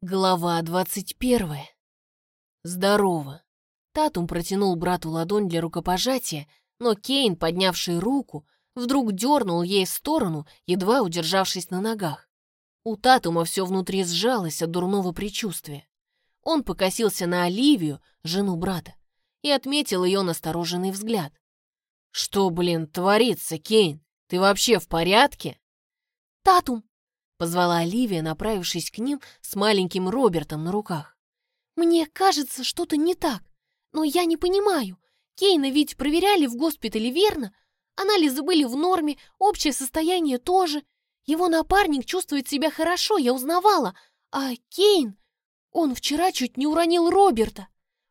Глава двадцать первая. Здорово. Татум протянул брату ладонь для рукопожатия, но Кейн, поднявший руку, вдруг дернул ей в сторону, едва удержавшись на ногах. У Татума все внутри сжалось от дурного предчувствия. Он покосился на Оливию, жену брата, и отметил ее настороженный взгляд. «Что, блин, творится, Кейн? Ты вообще в порядке?» «Татум, Позвала Оливия, направившись к ним с маленьким Робертом на руках. «Мне кажется, что-то не так. Но я не понимаю. Кейна ведь проверяли в госпитале, верно? Анализы были в норме, общее состояние тоже. Его напарник чувствует себя хорошо, я узнавала. А Кейн... Он вчера чуть не уронил Роберта.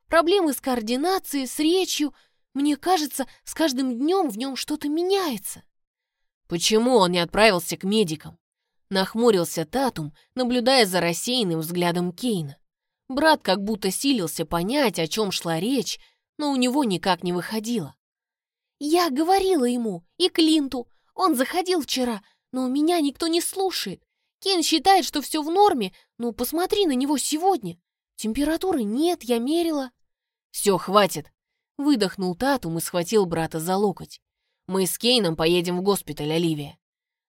Проблемы с координацией, с речью. Мне кажется, с каждым днем в нем что-то меняется». «Почему он не отправился к медикам?» Нахмурился Татум, наблюдая за рассеянным взглядом Кейна. Брат как будто силился понять, о чем шла речь, но у него никак не выходило. «Я говорила ему, и Клинту. Он заходил вчера, но у меня никто не слушает. Кейн считает, что все в норме, но посмотри на него сегодня. Температуры нет, я мерила». «Все, хватит!» Выдохнул Татум и схватил брата за локоть. «Мы с Кейном поедем в госпиталь, Оливия.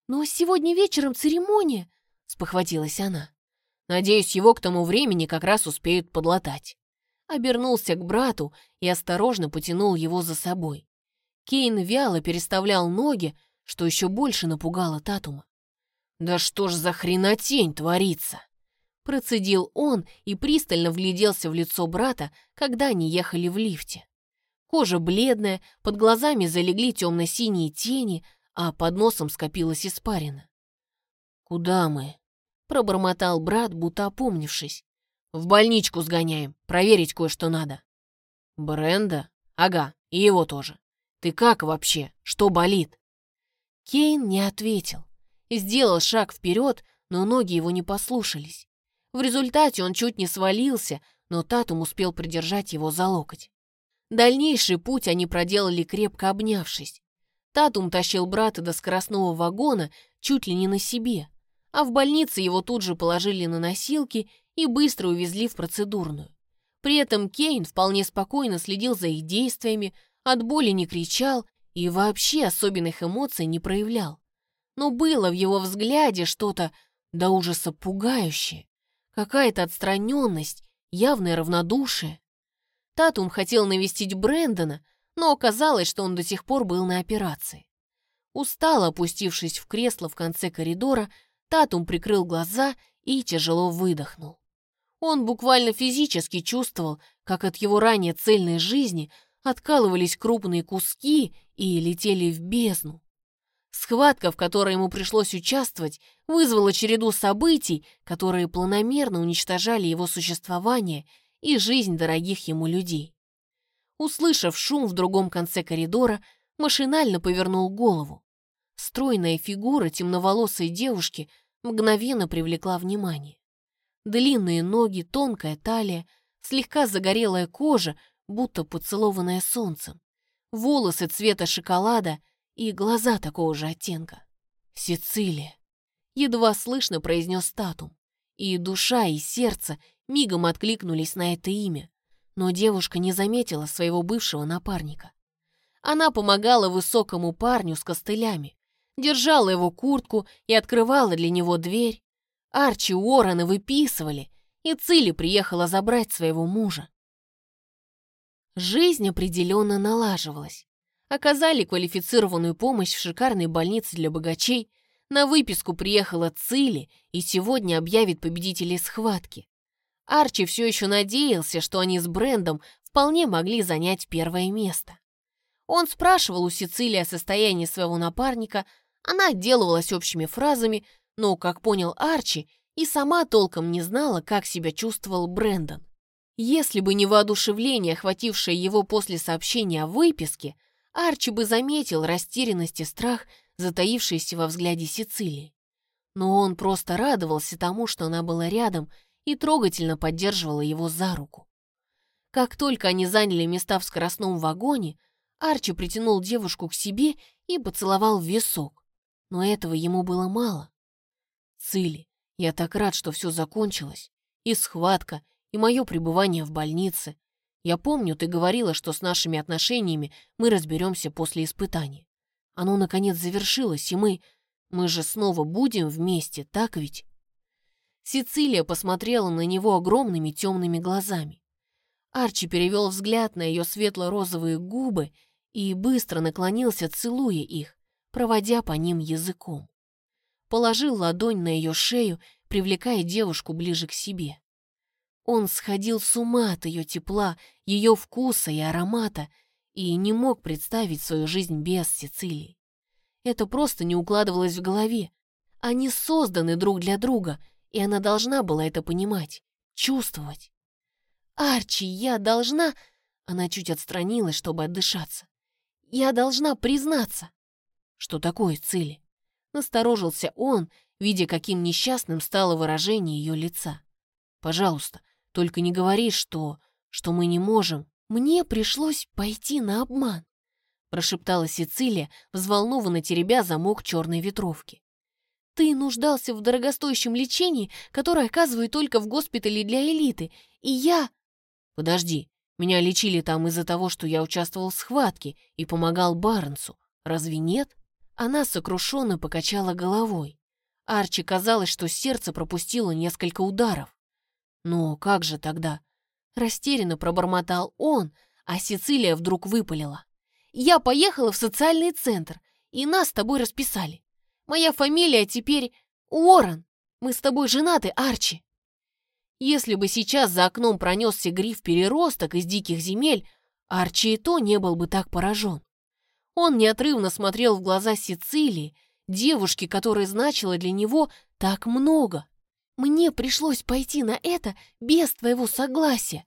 «Но сегодня вечером церемония», — спохватилась она. «Надеюсь, его к тому времени как раз успеют подлатать». Обернулся к брату и осторожно потянул его за собой. Кейн вяло переставлял ноги, что еще больше напугало Татума. «Да что ж за хренотень творится?» Процедил он и пристально вгляделся в лицо брата, когда они ехали в лифте. Кожа бледная, под глазами залегли темно-синие тени, а под носом скопилась испарина. «Куда мы?» — пробормотал брат, будто опомнившись. «В больничку сгоняем, проверить кое-что надо». «Бренда? Ага, и его тоже. Ты как вообще? Что болит?» Кейн не ответил. Сделал шаг вперед, но ноги его не послушались. В результате он чуть не свалился, но Татум успел придержать его за локоть. Дальнейший путь они проделали крепко обнявшись. Татум тащил брата до скоростного вагона чуть ли не на себе, а в больнице его тут же положили на носилки и быстро увезли в процедурную. При этом Кейн вполне спокойно следил за их действиями, от боли не кричал и вообще особенных эмоций не проявлял. Но было в его взгляде что-то до ужаса пугающее, какая-то отстраненность, явное равнодушие. Татум хотел навестить Брэндона, но оказалось, что он до сих пор был на операции. Устало опустившись в кресло в конце коридора, Татум прикрыл глаза и тяжело выдохнул. Он буквально физически чувствовал, как от его ранее цельной жизни откалывались крупные куски и летели в бездну. Схватка, в которой ему пришлось участвовать, вызвала череду событий, которые планомерно уничтожали его существование и жизнь дорогих ему людей. Услышав шум в другом конце коридора, машинально повернул голову. Стройная фигура темноволосой девушки мгновенно привлекла внимание. Длинные ноги, тонкая талия, слегка загорелая кожа, будто поцелованная солнцем, волосы цвета шоколада и глаза такого же оттенка. «Сицилия!» — едва слышно произнес Татум, и душа и сердце мигом откликнулись на это имя но девушка не заметила своего бывшего напарника. Она помогала высокому парню с костылями, держала его куртку и открывала для него дверь. Арчи Уоррена выписывали, и Цилли приехала забрать своего мужа. Жизнь определенно налаживалась. Оказали квалифицированную помощь в шикарной больнице для богачей, на выписку приехала Цилли и сегодня объявит победителей схватки. Арчи все еще надеялся, что они с Брендом вполне могли занять первое место. Он спрашивал у Сицилии о состоянии своего напарника, она отделывалась общими фразами, но, как понял Арчи, и сама толком не знала, как себя чувствовал Брэндон. Если бы не воодушевление, охватившее его после сообщения о выписке, Арчи бы заметил растерянность и страх, затаившиеся во взгляде Сицилии. Но он просто радовался тому, что она была рядом и трогательно поддерживала его за руку. Как только они заняли места в скоростном вагоне, Арчи притянул девушку к себе и поцеловал в висок. Но этого ему было мало. «Цили, я так рад, что все закончилось. И схватка, и мое пребывание в больнице. Я помню, ты говорила, что с нашими отношениями мы разберемся после испытания. Оно, наконец, завершилось, и мы... Мы же снова будем вместе, так ведь?» Сицилия посмотрела на него огромными темными глазами. Арчи перевел взгляд на ее светло-розовые губы и быстро наклонился, целуя их, проводя по ним языком. Положил ладонь на ее шею, привлекая девушку ближе к себе. Он сходил с ума от ее тепла, ее вкуса и аромата и не мог представить свою жизнь без Сицилии. Это просто не укладывалось в голове. Они созданы друг для друга, и она должна была это понимать, чувствовать. «Арчи, я должна...» Она чуть отстранилась, чтобы отдышаться. «Я должна признаться». «Что такое, Цили?» Насторожился он, видя, каким несчастным стало выражение ее лица. «Пожалуйста, только не говори, что... что мы не можем. Мне пришлось пойти на обман», прошептала Сицилия, взволнованно теребя замок черной ветровки. «Ты нуждался в дорогостоящем лечении, которое оказывают только в госпитале для элиты, и я...» «Подожди, меня лечили там из-за того, что я участвовал в схватке и помогал Барнсу. Разве нет?» Она сокрушенно покачала головой. Арчи казалось, что сердце пропустило несколько ударов. «Но как же тогда?» Растерянно пробормотал он, а Сицилия вдруг выпалила. «Я поехала в социальный центр, и нас с тобой расписали. Моя фамилия теперь Уоррен. Мы с тобой женаты, Арчи». Если бы сейчас за окном пронесся гриф-переросток из диких земель, Арчи и то не был бы так поражен. Он неотрывно смотрел в глаза Сицилии, девушки, которая значила для него так много. «Мне пришлось пойти на это без твоего согласия»,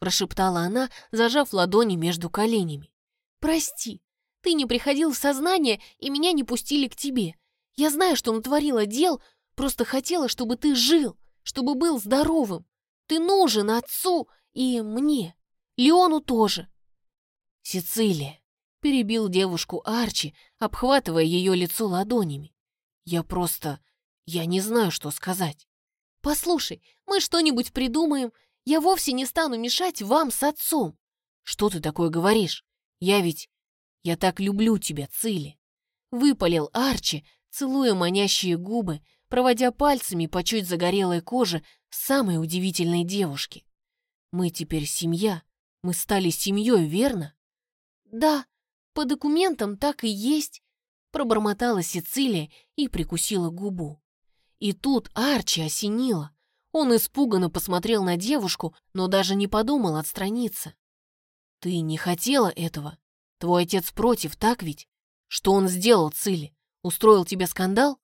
прошептала она, зажав ладони между коленями. «Прости, ты не приходил в сознание, и меня не пустили к тебе. Я знаю, что натворила дел, просто хотела, чтобы ты жил чтобы был здоровым. Ты нужен отцу и мне, Леону тоже. Сицилия, перебил девушку Арчи, обхватывая ее лицо ладонями. Я просто... я не знаю, что сказать. Послушай, мы что-нибудь придумаем. Я вовсе не стану мешать вам с отцом. Что ты такое говоришь? Я ведь... Я так люблю тебя, Цили. Выпалил Арчи, целуя манящие губы, проводя пальцами по чуть загорелой коже самой удивительной девушки. «Мы теперь семья. Мы стали семьей, верно?» «Да, по документам так и есть», — пробормотала Сицилия и прикусила губу. И тут Арчи осенило. Он испуганно посмотрел на девушку, но даже не подумал отстраниться. «Ты не хотела этого? Твой отец против, так ведь? Что он сделал, Цили? Устроил тебе скандал?»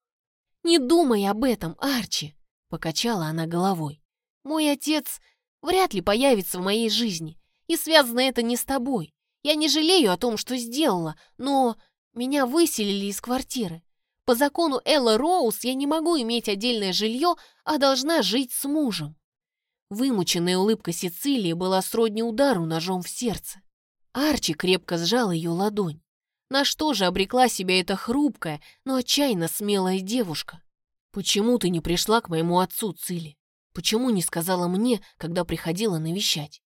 «Не думай об этом, Арчи!» — покачала она головой. «Мой отец вряд ли появится в моей жизни, и связано это не с тобой. Я не жалею о том, что сделала, но меня выселили из квартиры. По закону Элла Роуз я не могу иметь отдельное жилье, а должна жить с мужем». Вымученная улыбка Сицилии была сродни удару ножом в сердце. Арчи крепко сжал ее ладонь. На что же обрекла себя эта хрупкая, но отчаянно смелая девушка? Почему ты не пришла к моему отцу, Цили? Почему не сказала мне, когда приходила навещать?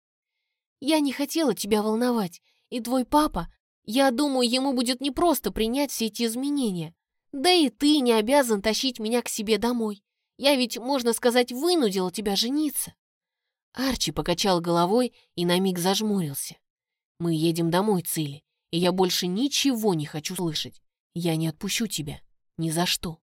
Я не хотела тебя волновать, и твой папа, я думаю, ему будет непросто принять все эти изменения. Да и ты не обязан тащить меня к себе домой. Я ведь, можно сказать, вынудила тебя жениться. Арчи покачал головой и на миг зажмурился. Мы едем домой, Цили и я больше ничего не хочу слышать. Я не отпущу тебя. Ни за что.